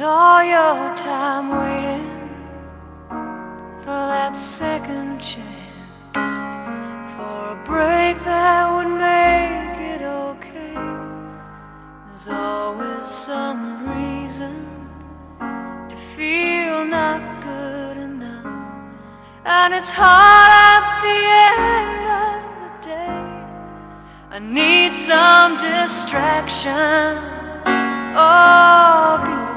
all your time waiting for that second chance, for a break that would make it okay. There's always some reason to feel not good enough, and it's hard at the end of the day. I need some distraction. Oh, beautiful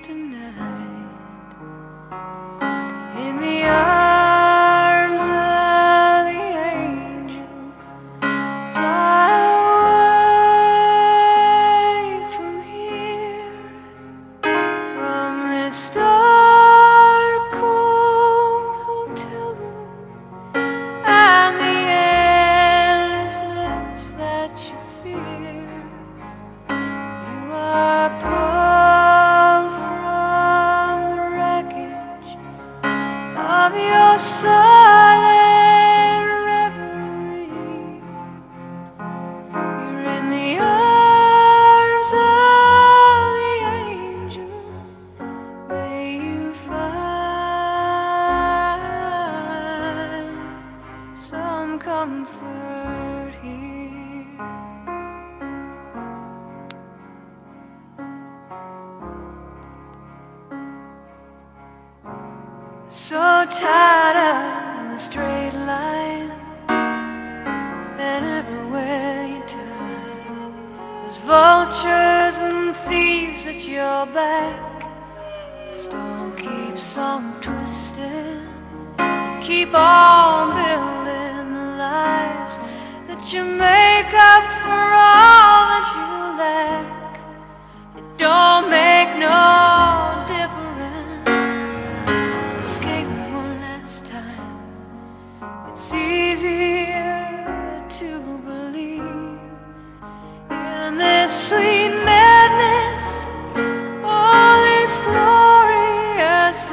tonight. In the arms of the angel. Fly away from here, from this your silent So tired of the straight line, and everywhere you turn, there's vultures and thieves at your back. The Storm keeps on twisting. You keep on building the lies that you make up for all that you lack. easier to believe in this sweet madness, all these glorious.